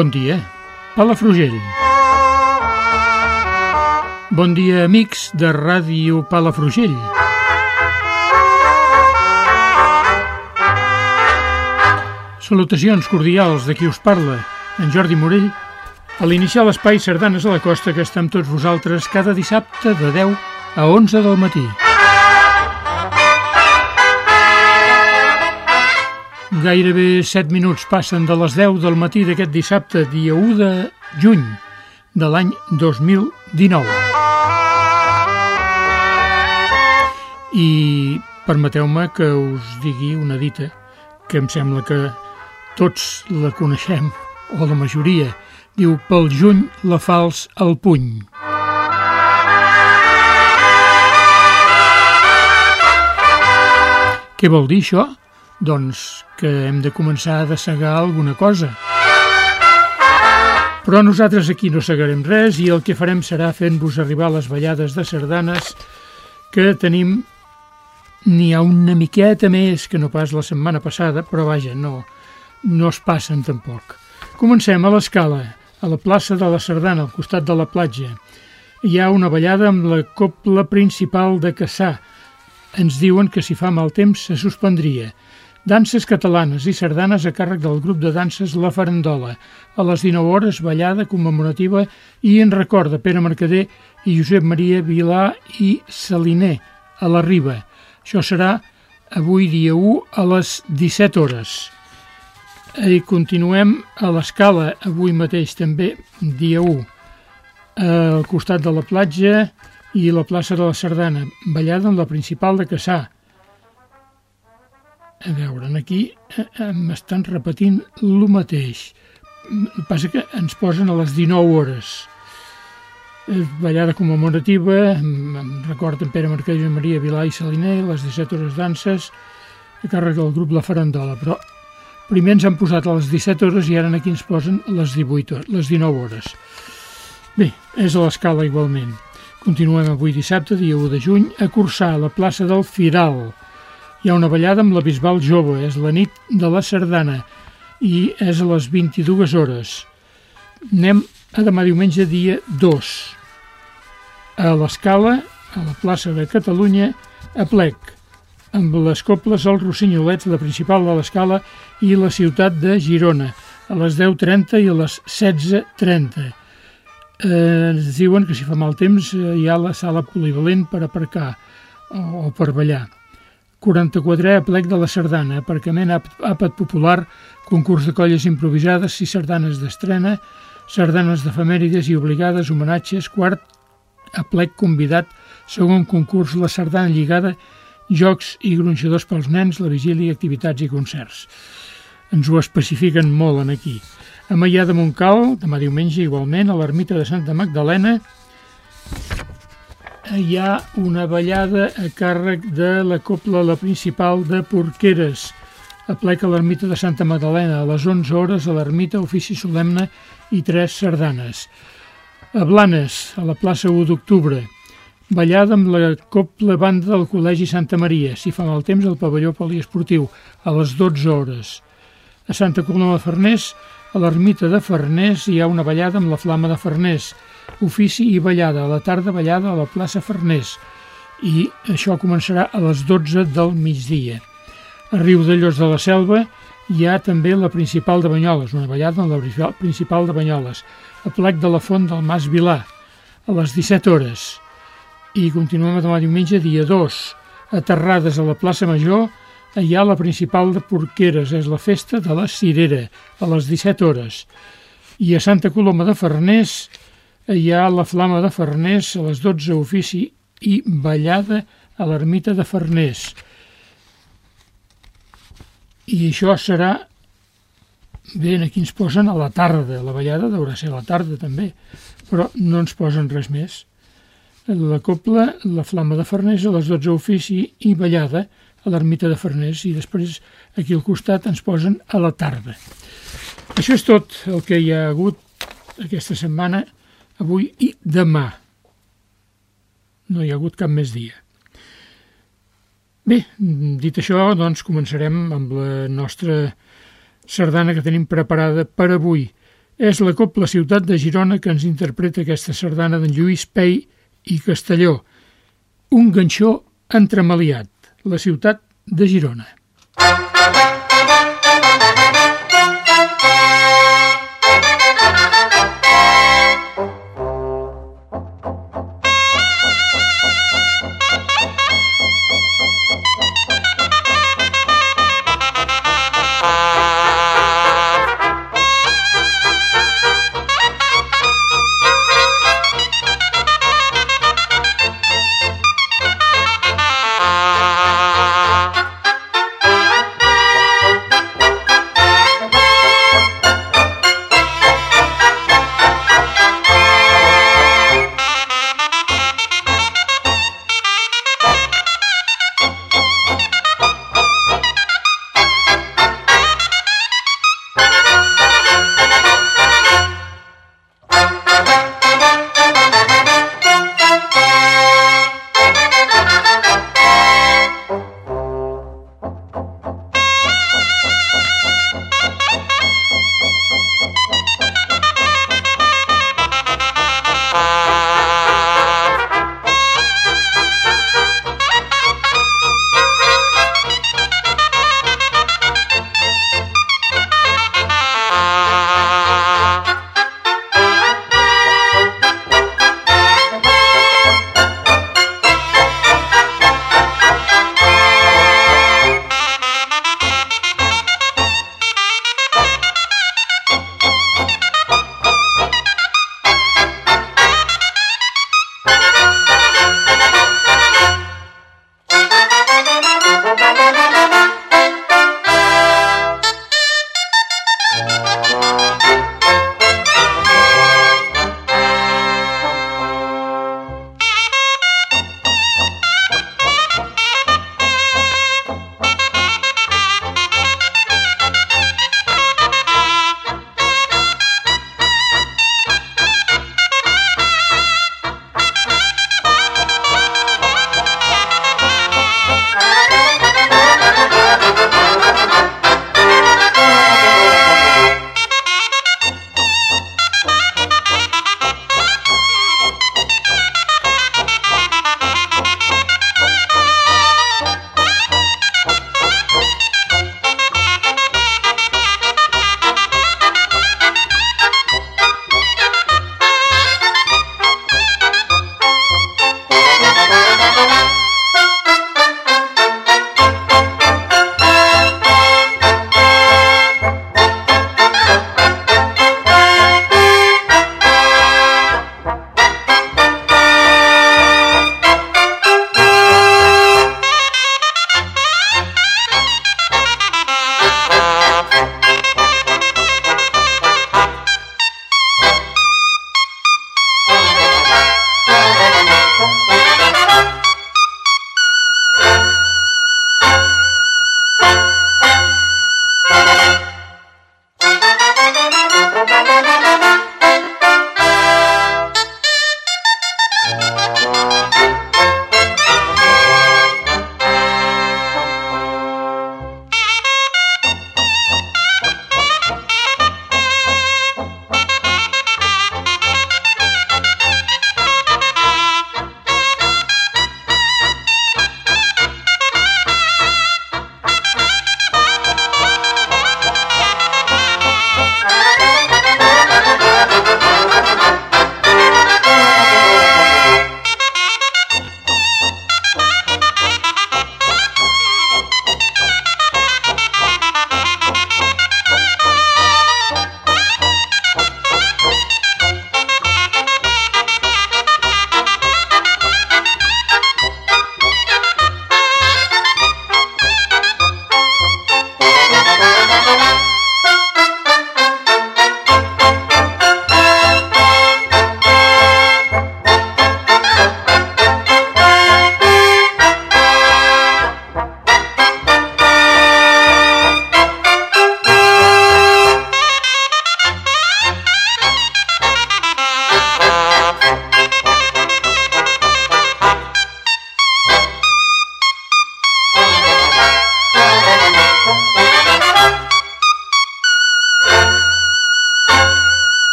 Bon dia, Palafrugell. Bon dia, amics de Ràdio Palafrugell. Salutacions cordials de qui us parla, en Jordi Morell, a l'iniciar l'espai Sardanes a la Costa que està amb tots vosaltres cada dissabte de 10 a 11 del matí. Gairebé 7 minuts passen de les 10 del matí d'aquest dissabte, dia 1 de juny de l'any 2019. I permeteu-me que us digui una dita que em sembla que tots la coneixem, o la majoria. Diu, pel juny la fals al puny. Què vol dir això? Doncs que hem de començar a dessegar alguna cosa. Però nosaltres aquí no segarem res i el que farem serà fent-vos arribar les ballades de sardanes que tenim n'hi ha una miqueta més que no pas la setmana passada, però vaja, no, no es passen tampoc. Comencem a l'escala, a la plaça de la Sardana, al costat de la platja. Hi ha una ballada amb la copla principal de Cassà. Ens diuen que si fa mal temps se suspendria. Danses catalanes i sardanes a càrrec del grup de danses La Farandola. A les 19 hores, ballada commemorativa i en record de Pere Mercader i Josep Maria Vilà i Saliner, a la Riba. Això serà avui dia 1 a les 17 hores. I continuem a l'escala, avui mateix també, dia 1, al costat de la platja i la plaça de la Sardana, ballada en la principal de Cassà. A veure, aquí m'estan repetint el mateix. El passa que ens posen a les 19 hores. Ballada commemorativa, em en Pere Marquès i Maria Vilà i Saliner, les 17 hores danses, a càrrec del grup La Farandola, però primer ens han posat a les 17 hores i ara aquí ens posen les 18 hores, les 19 hores. Bé, és a l'escala igualment. Continuem avui dissabte, dia 1 de juny, a Cursà, a la plaça del Firal. Hi ha una ballada amb la Bisbal Jove, és la nit de la Sardana i és a les 22 hores. Anem a demà diumenge, dia 2. A l'escala, a la plaça de Catalunya, a Plec, amb les coples als Rossinyolets, la principal de l'escala, i la ciutat de Girona, a les 10.30 i a les 16.30. Eh, ens diuen que si fa mal temps eh, hi ha la sala polivalent per aparcar o, o per ballar. 44è aplec de la Sardana, aparcament àpat popular, concurs de colles improvisades, sis sardanes d'estrena, sardanes d'efemèrides i obligades, homenatges, quart aplec convidat, segon concurs la sardana lligada, jocs i gronxadors pels nens, la vigília, activitats i concerts. Ens ho especifiquen molt en aquí. A Maià de Montcal, demà diumenge igualment, a l'ermita de Santa Magdalena, hi ha una ballada a càrrec de la copla la principal de Porqueres, a plec a l'ermita de Santa Magdalena, a les 11 hores a l'ermita, ofici solemne i tres sardanes. A Blanes, a la plaça 1 d'octubre, ballada amb la copla banda del Col·legi Santa Maria, si fa mal temps al pavelló poliesportiu, a les 12 hores. A Santa Coloma de Farners, a l'ermita de Farners, hi ha una ballada amb la flama de Farners, ofici i ballada, a la tarda ballada a la plaça Farners, i això començarà a les 12 del migdia. A Riu de Llos de la Selva hi ha també la principal de Banyoles, una ballada en la principal de Banyoles, a plec de la font del Mas Vilà, a les 17 hores. I continuem demà diumenge, dia 2, a Terrades, a la plaça Major, hi ha la principal de Porqueres, és la festa de la Cirera, a les 17 hores. I a Santa Coloma de Farners hi ha la Flama de Farners a les 12 ofici i ballada a l'ermita de Farners. I això serà... Bé, aquí ens posen a la tarda, la ballada deurà ser a la tarda també, però no ens posen res més. La copla, la Flama de Farners a les 12 ofici i ballada a l'ermita de Farners i després aquí al costat ens posen a la tarda. Això és tot el que hi ha hagut aquesta setmana, avui i demà. No hi ha hagut cap més dia. Bé, dit això, doncs començarem amb la nostra sardana que tenim preparada per avui. És la Copla Ciutat de Girona que ens interpreta aquesta sardana d'en Lluís Pei i Castelló, un ganxó entremaliat la ciutat de Girona.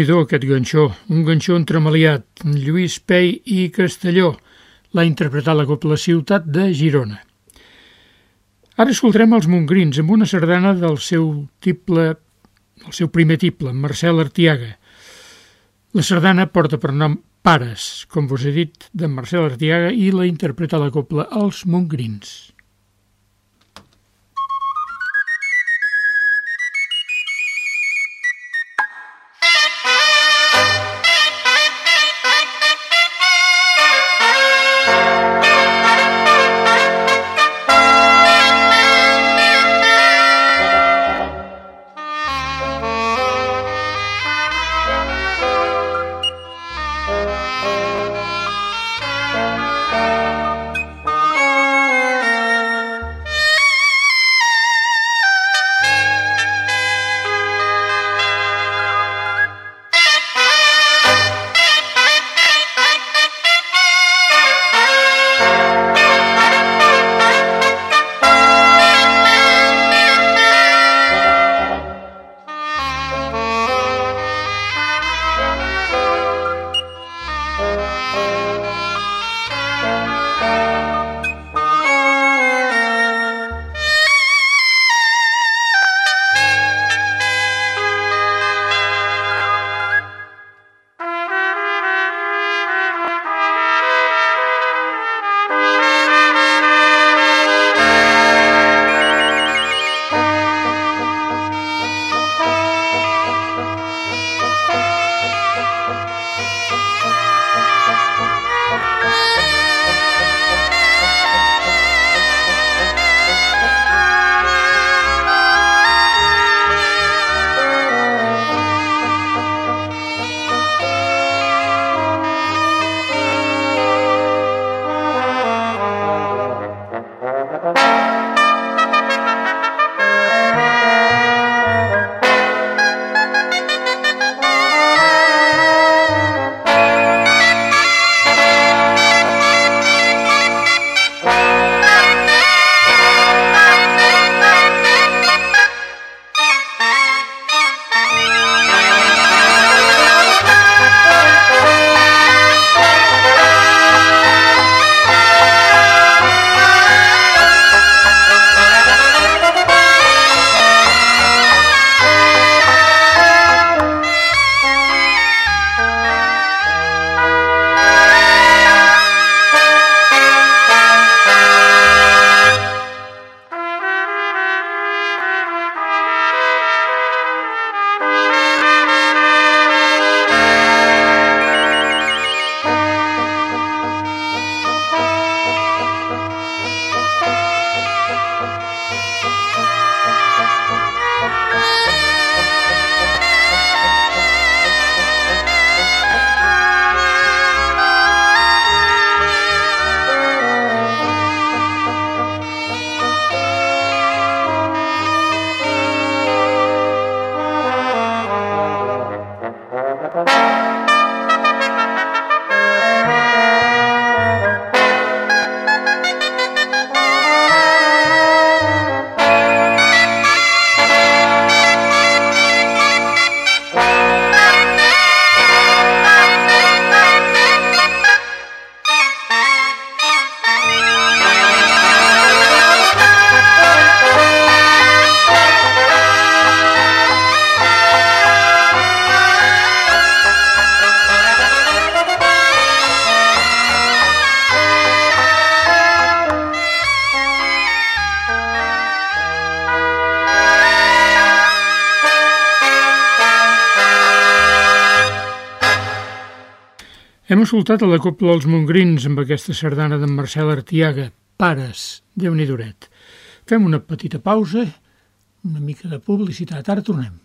Nhi aquest ganxó, un ganxó entremaliat, Lluís Pei i Castelló. L'ha interpretat la Copla Ciutat de Girona. Ara escoltarem els Montgrins amb una sardana del seu tiple, el seu primer tiple, Marcel Artiaga. La sardana porta per nom Pares, com vos he dit, de Marcel Artiaga i la interpreta la Copla Els Montgrins. Hem escoltat a la Copla dels Montgrins amb aquesta sardana d'en Marcel Artiaga, Pares, déu nhi. Fem una petita pausa, una mica de publicitat, ara tornem.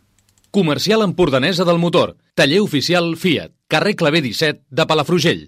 Comercial Empordanesa del Motor, taller oficial Fiat, carrer Clavé 17 de Palafrugell.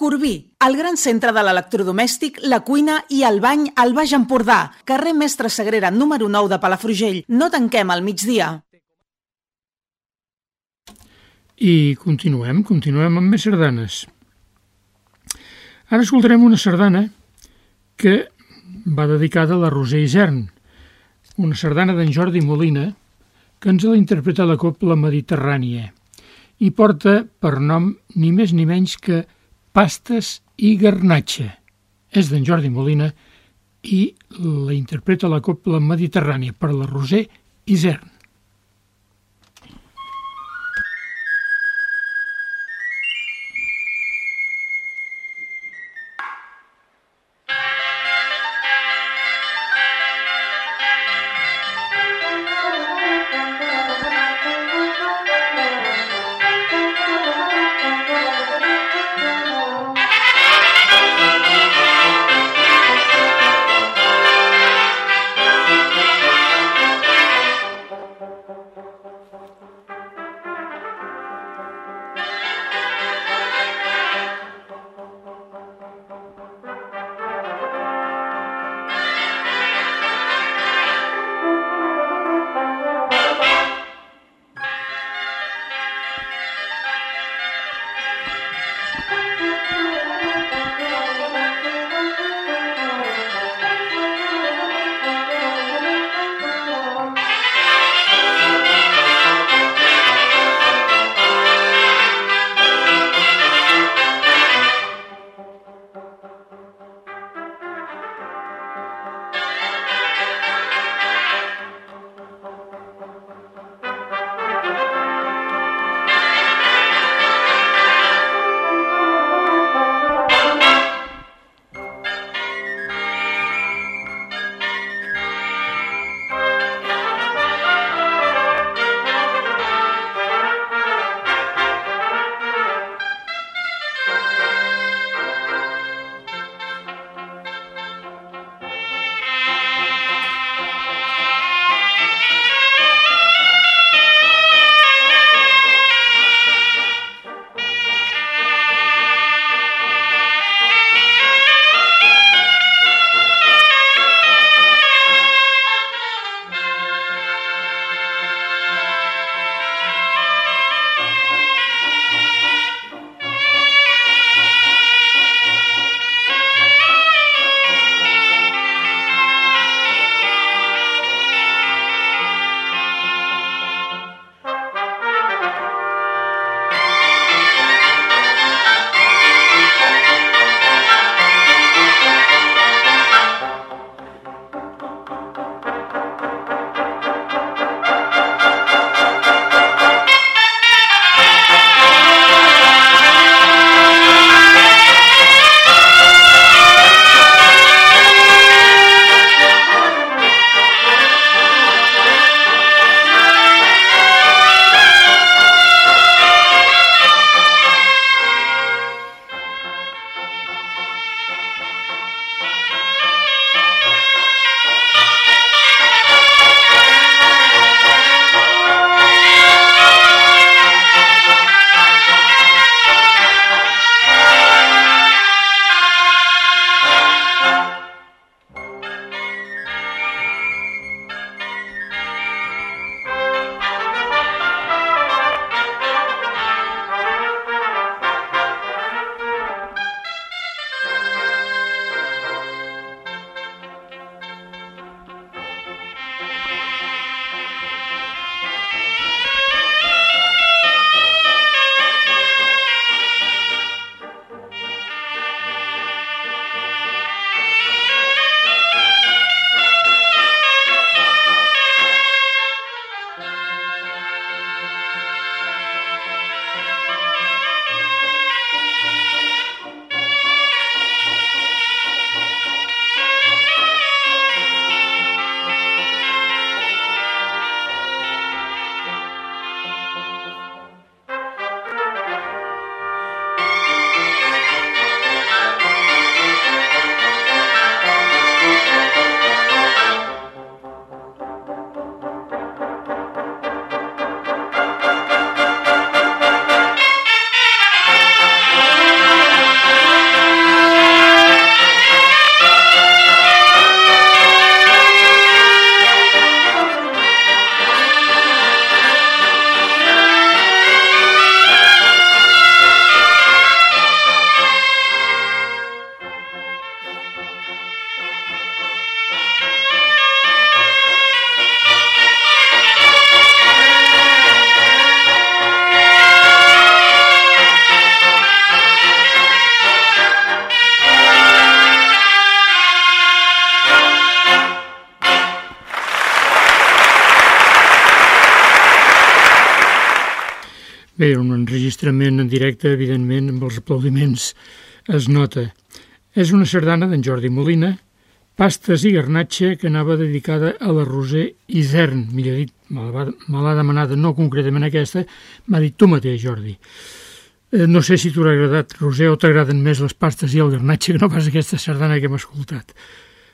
Corbí, el gran centre de l'electrodomèstic, la cuina i el bany al Baix Empordà. Carrer Mestre Sagrera, número 9 de Palafrugell. No tanquem al migdia. I continuem, continuem amb més sardanes. Ara escoltarem una sardana que va dedicada a la Roser Isern, una sardana d'en Jordi Molina que ens la interpreta la Copla Mediterrània i porta per nom ni més ni menys que Pastes i Garnatxa. És d'en Jordi Molina i la interpreta la Copla Mediterrània per la Roser Isern. Bé, un enregistrament en directe, evidentment, amb els aplaudiments es nota. És una sardana d'en Jordi Molina, pastes i garnatxa que anava dedicada a la Roser Isern, millor dit, me l'ha demanada, no concretament aquesta, m'ha dit tu mateix, Jordi. Eh, no sé si t'haurà agradat, Roser, o t'agraden més les pastes i el garnatge que no pas aquesta sardana que hem escoltat.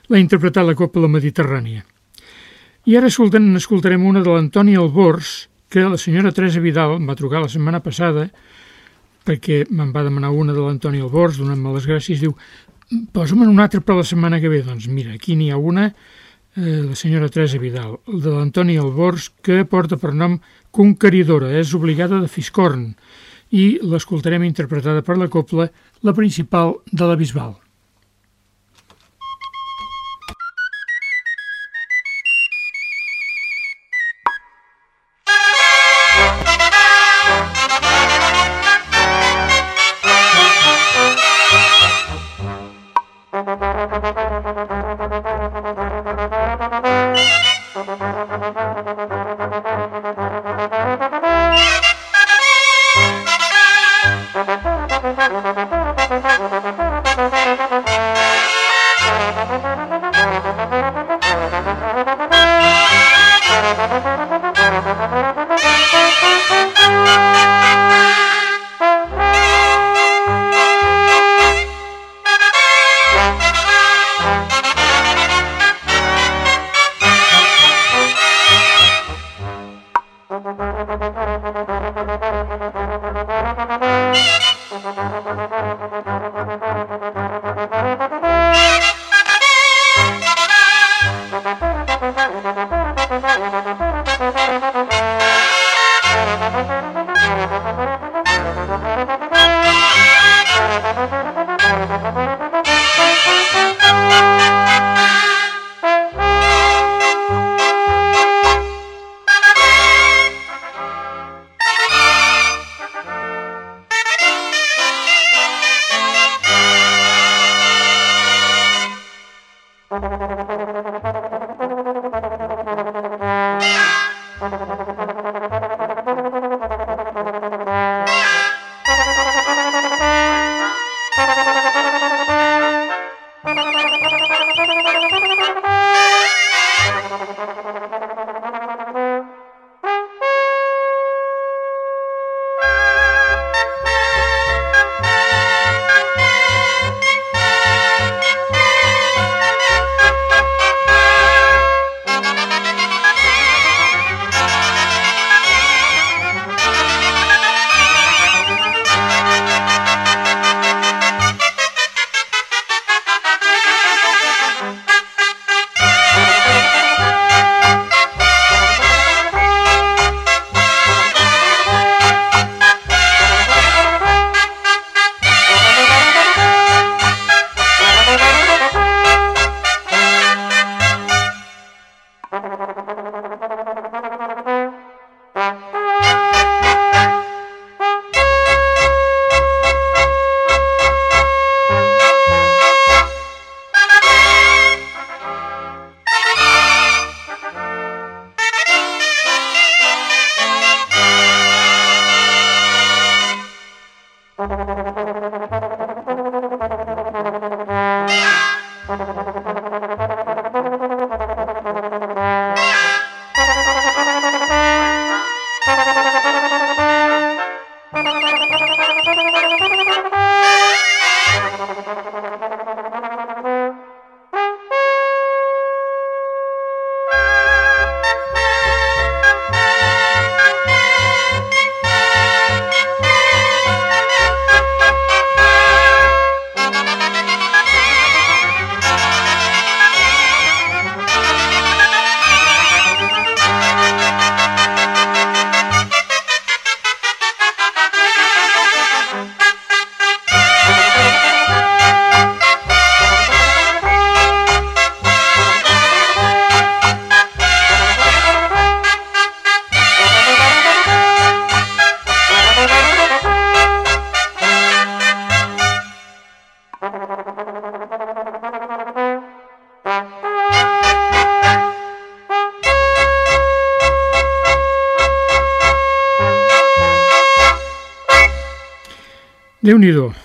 L'ha interpretat la Copla Mediterrània. I ara escoltem, escoltarem una de l'Antoni Albors, que la senyora Teresa Vidal em va trucar la setmana passada perquè me'n va demanar una de l'Antoni Albors, donant-me les gràcies, diu, posa'm una altra per la setmana que ve. Doncs mira, aquí n'hi ha una, eh, la senyora Teresa Vidal, de l'Antoni Albors, que porta per nom Conqueridora, és obligada de Fiscorn, i l'escoltarem interpretada per la copla, la principal de la Bisbal. Déu nhi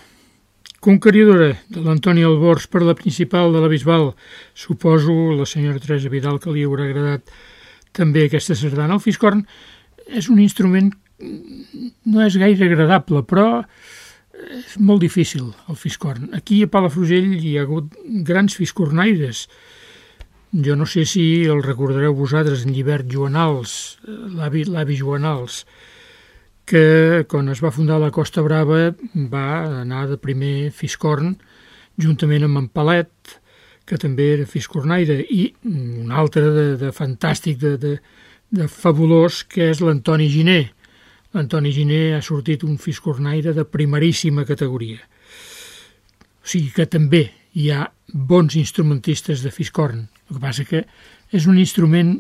Conqueridora de l'Antoni Albors per la principal de la Bisbal. Suposo la senyora Teresa Vidal que li haurà agradat també aquesta sardana. El fiscorn és un instrument no és gaire agradable, però és molt difícil, el fiscorn. Aquí a Palafrugell hi ha hagut grans fiscornaires. Jo no sé si el recordareu vosaltres en Llibert Joanals, l'avi Joanals, que quan es va fundar la Costa Brava va anar de primer fiscorn juntament amb en Palet, que també era fiscornaire, i un altre de, de fantàstic, de, de, de fabulós, que és l'Antoni Giner. L'Antoni Giner ha sortit un fiscornaire de primeríssima categoria. O sigui que també hi ha bons instrumentistes de fiscorn. El que passa que és un instrument...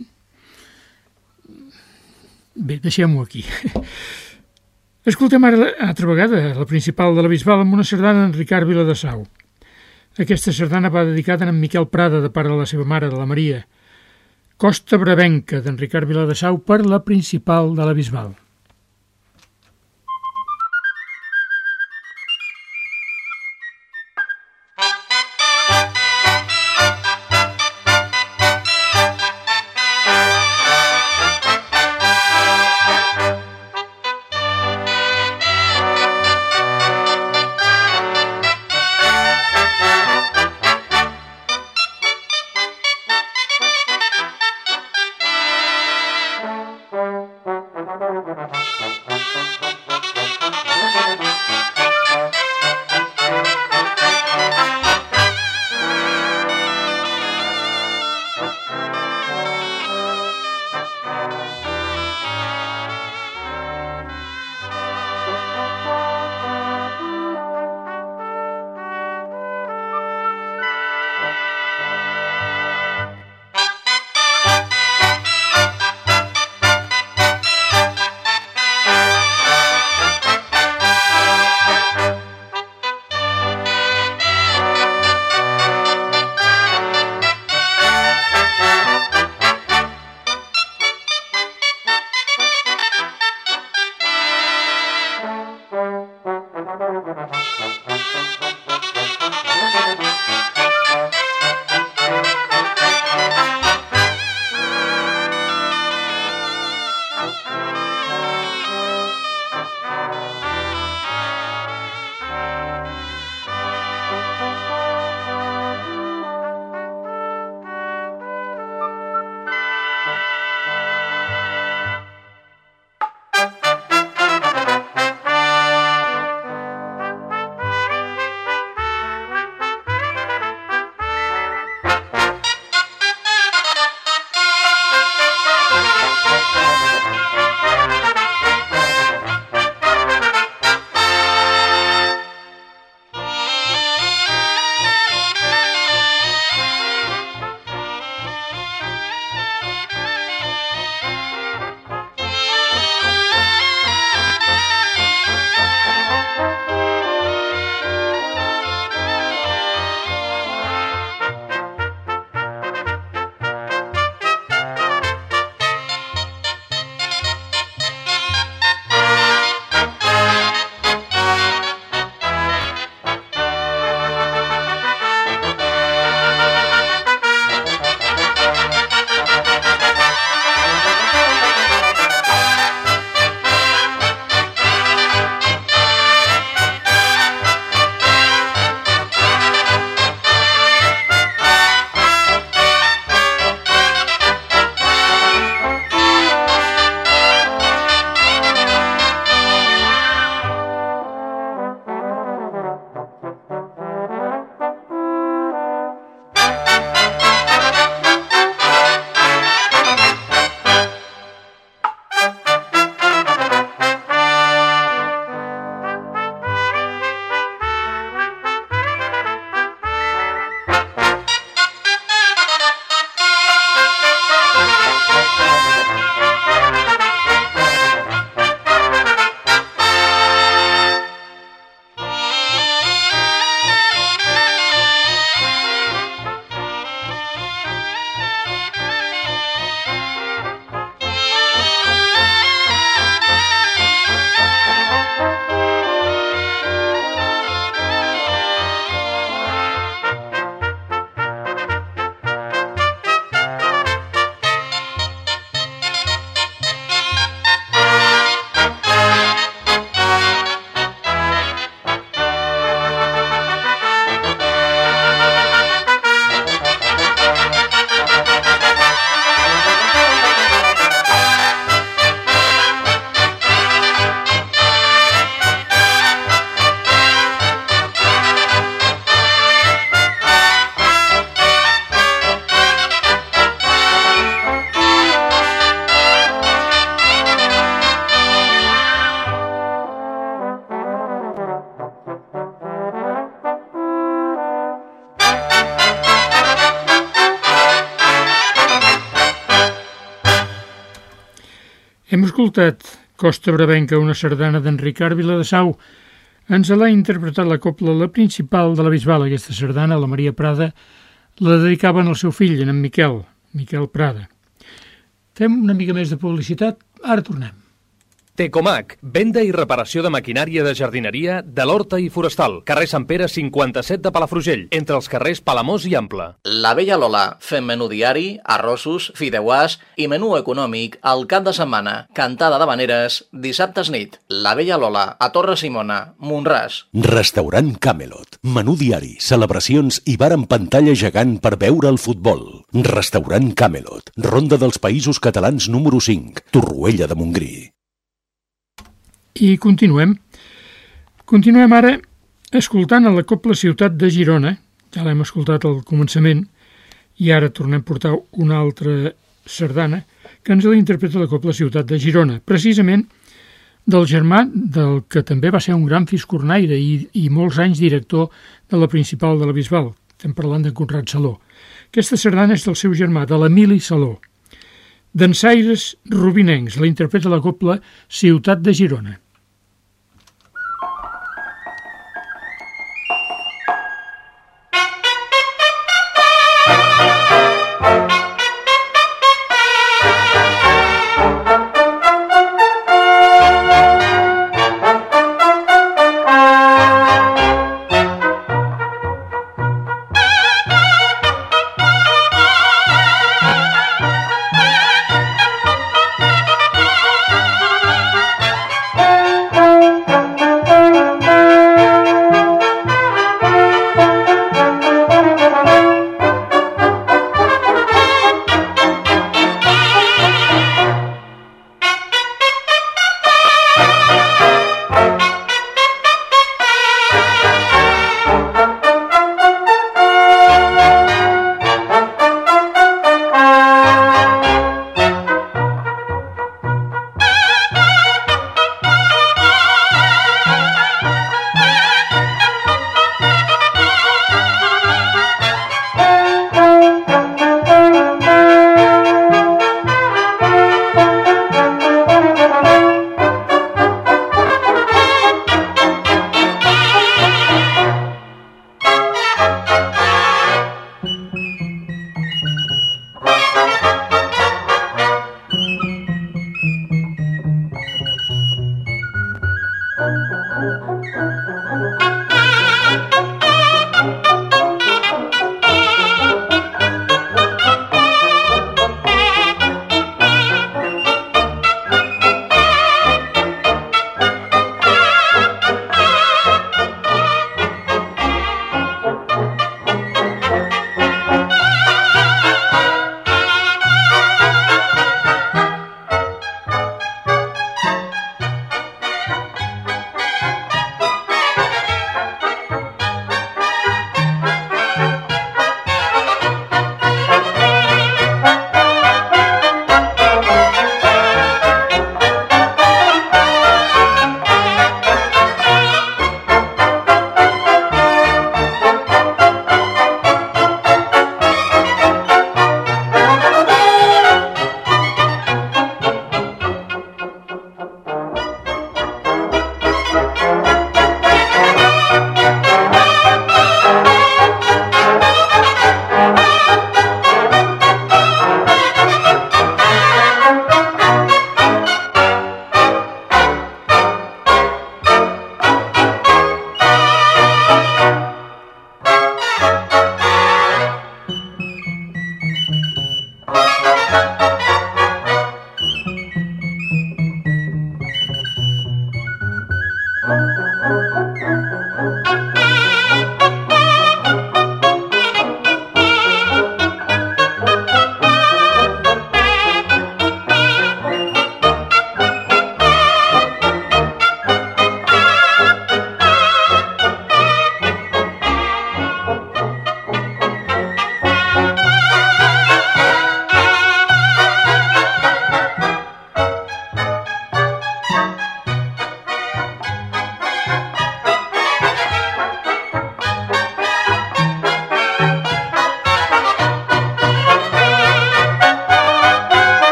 Bé, deixem-ho aquí. Escoltem ara altra vegada la principal de la Bisbal amb una sardana d'en Ricard Viladasau. Aquesta sardana va dedicada a en Miquel Prada, de part de la seva mare, de la Maria. Costa Bravenca, d'en Ricard Viladasau, per la principal de la Bisbal. Escoltat Costa Bravenca, una sardana d'en Ricard Viladasau. Ens l'ha interpretat la copla la principal de la Bisbal. Aquesta sardana, la Maria Prada, la dedicaven al seu fill, en Miquel, Miquel Prada. Fem una mica més de publicitat, ara tornem. Tecomac, venda i reparació de maquinària de jardineria de l'Horta i Forestal, carrer Sant Pere 57 de Palafrugell, entre els carrers Palamós i Ample. La Vella Lola, fem menú diari, arrossos, fideuàs i menú econòmic al cap de setmana, cantada de veneres, dissabtes nit. La Vella Lola, a Torre Simona, Montràs. Restaurant Camelot, menú diari, celebracions i bar amb pantalla gegant per veure el futbol. Restaurant Camelot, Ronda dels Països Catalans número 5, Torroella de Montgrí. I continuem. Continuem ara escoltant a la Copla Ciutat de Girona, ja l'hem escoltat al començament, i ara tornem a portar una altra sardana que ens l'interpreta la Copla Ciutat de Girona, precisament del germà del que també va ser un gran fiscornaire i, i molts anys director de la principal de la Bisbal. Estem parlant de Conrad Saló. Aquesta sardana és del seu germà, de l'Emili Saló. Dansaires Rubinencs, la interpreta la copla Ciutat de Girona.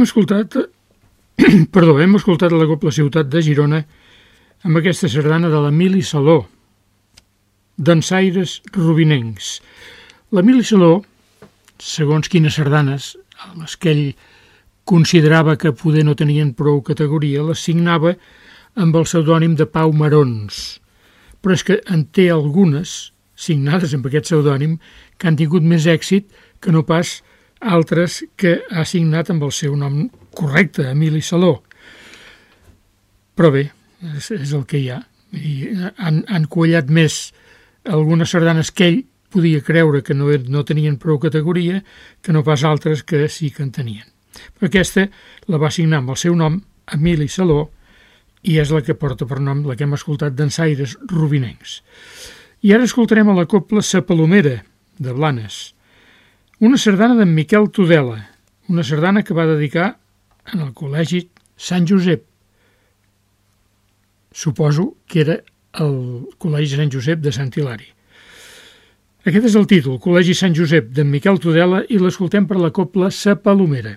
Hem escoltat, perdó, hem escoltat la Copla Ciutat de Girona amb aquesta sardana de l'Emili Saló, dansaires rubinencs. L'Emili Saló, segons quines sardanes, les que ell considerava que poder no tenien prou categoria, les signava amb el pseudònim de Pau Marons, però és que en té algunes, signades amb aquest pseudònim, que han tingut més èxit que no pas altres que ha signat amb el seu nom correcte, Emili Saló. Però bé, és, és el que hi ha. I han, han quallat més algunes sardanes que ell podia creure que no, no tenien prou categoria que no pas altres que sí que en tenien. Però aquesta la va signar amb el seu nom, Emili Saló, i és la que porta per nom la que hem escoltat d'ensaires rubinencs. I ara escoltarem a la copla Sa Palomera, de Blanes, una sardana d'en Miquel Tudela, una sardana que va dedicar en el col·legi Sant Josep. Suposo que era el Col·legi Sant Josep de Sant Hilari. Aquest és el títol, Col·legi Sant Josep, d'en Miquel Tudela, i l'escoltem per la copla Sa Palomera.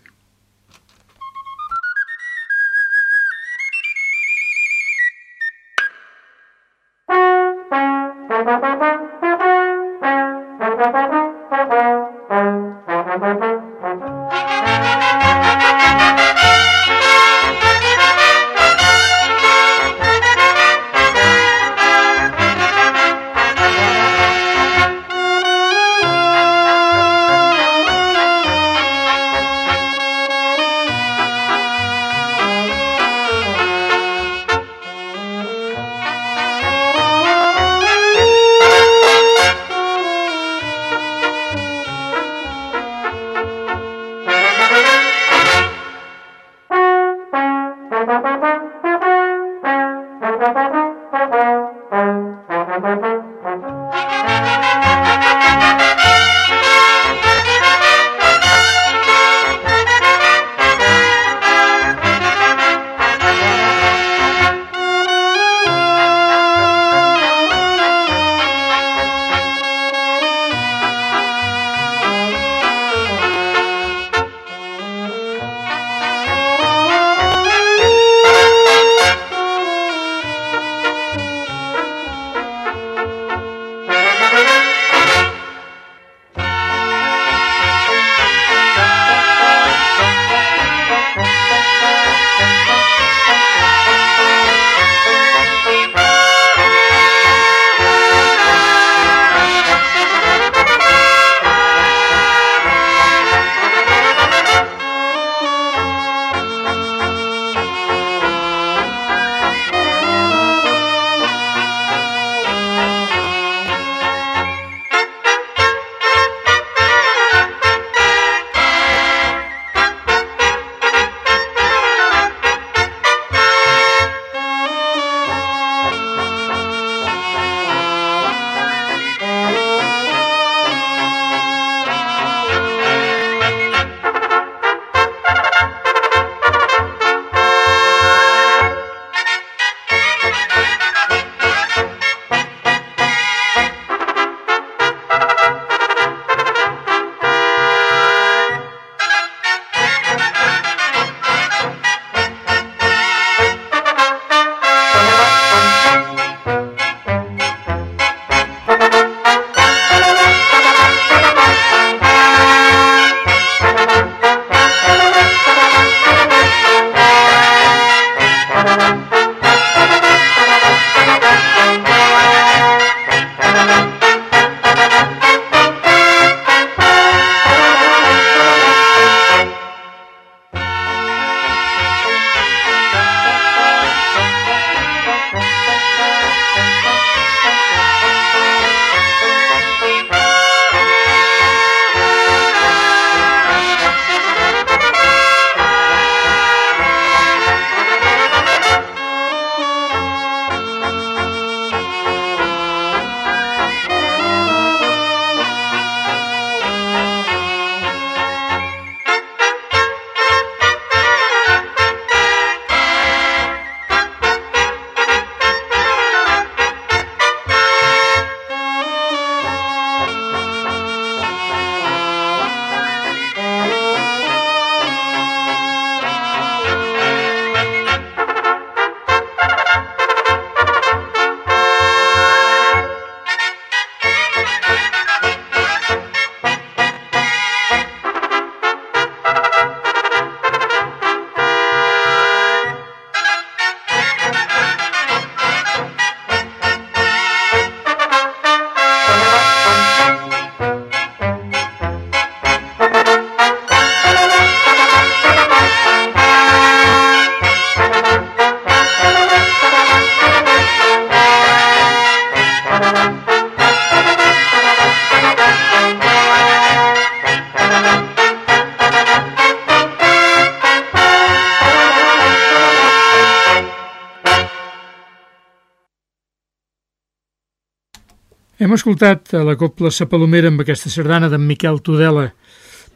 Hem escoltat a la Copla Sapalomera amb aquesta sardana d'en Miquel Tudela,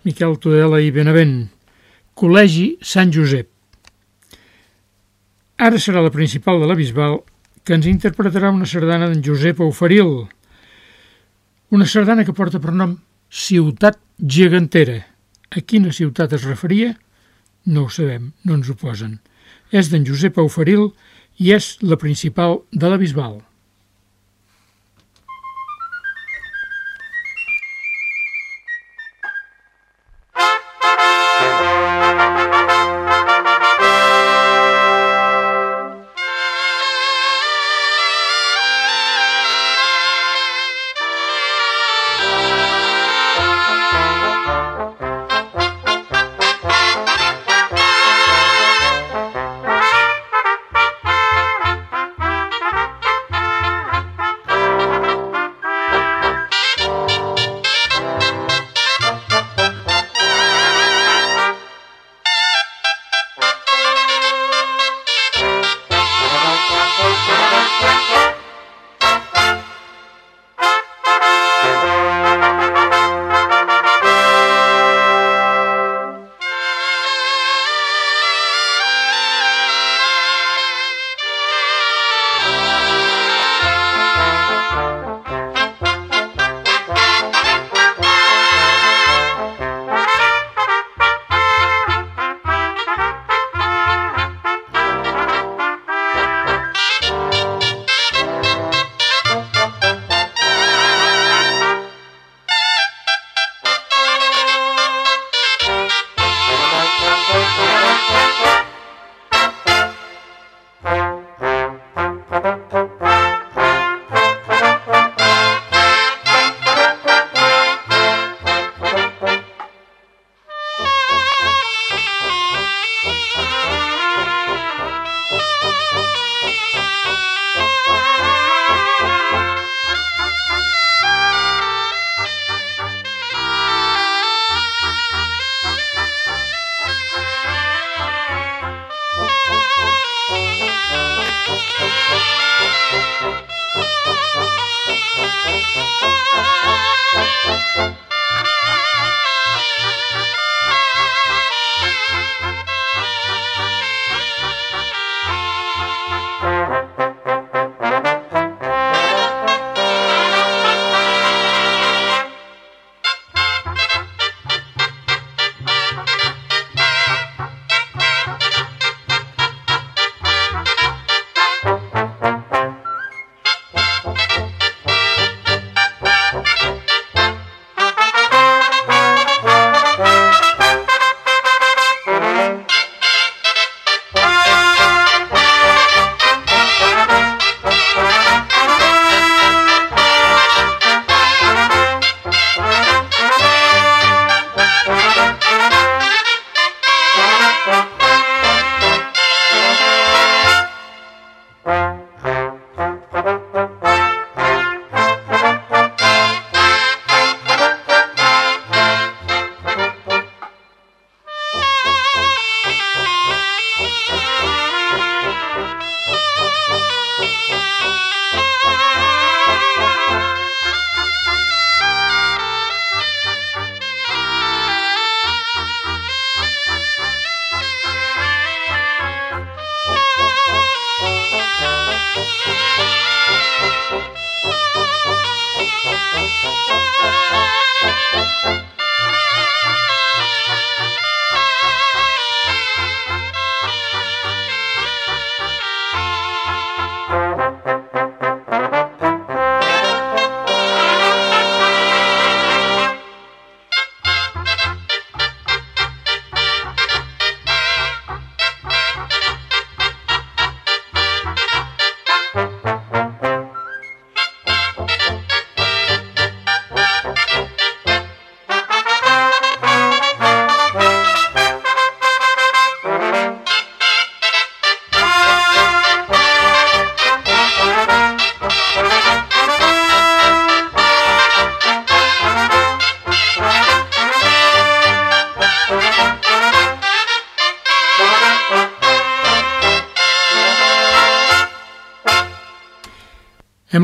Miquel Tudela i Benavent, Col·legi Sant Josep. Ara serà la principal de la Bisbal que ens interpretarà una sardana d'en Josep Auferil, una sardana que porta per nom Ciutat Gegantera. A quina ciutat es referia? No ho sabem, no ens ho posen. És d'en Josep Auferil i és la principal de la Bisbal.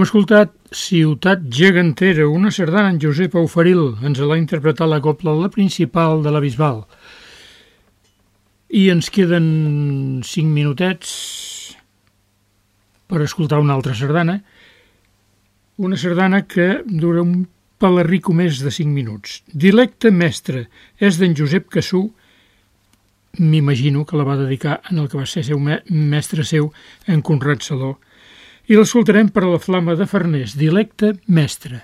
Escoltat Ciutat Gegantera, una sardana en Josep Auferil. Ens l'ha interpretat la copla la principal de la Bisbal. I ens queden cinc minutets per escoltar una altra sardana. Una sardana que dura un pelarrico més de cinc minuts. Dilecte mestre és d'en Josep Cassú, m'imagino que la va dedicar en el que va ser seu mestre seu, en Conrad Saló, i l'escoltarem per a la flama de Farners, dilecte mestre.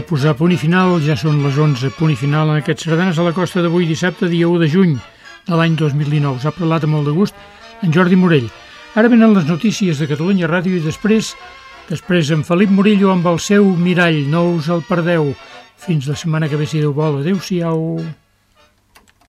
De posar punt i final, ja són les 11, punt i final en aquests sardanes a la costa d'avui dissabte, dia 1 de juny de l'any 2019. S'ha parlat amb molt de gust en Jordi Morell. Ara venen les notícies de Catalunya Ràdio i després, després en Felip Murillo amb el seu mirall. No us el perdeu. Fins la setmana que ve, si Déu vol. Adéu-siau.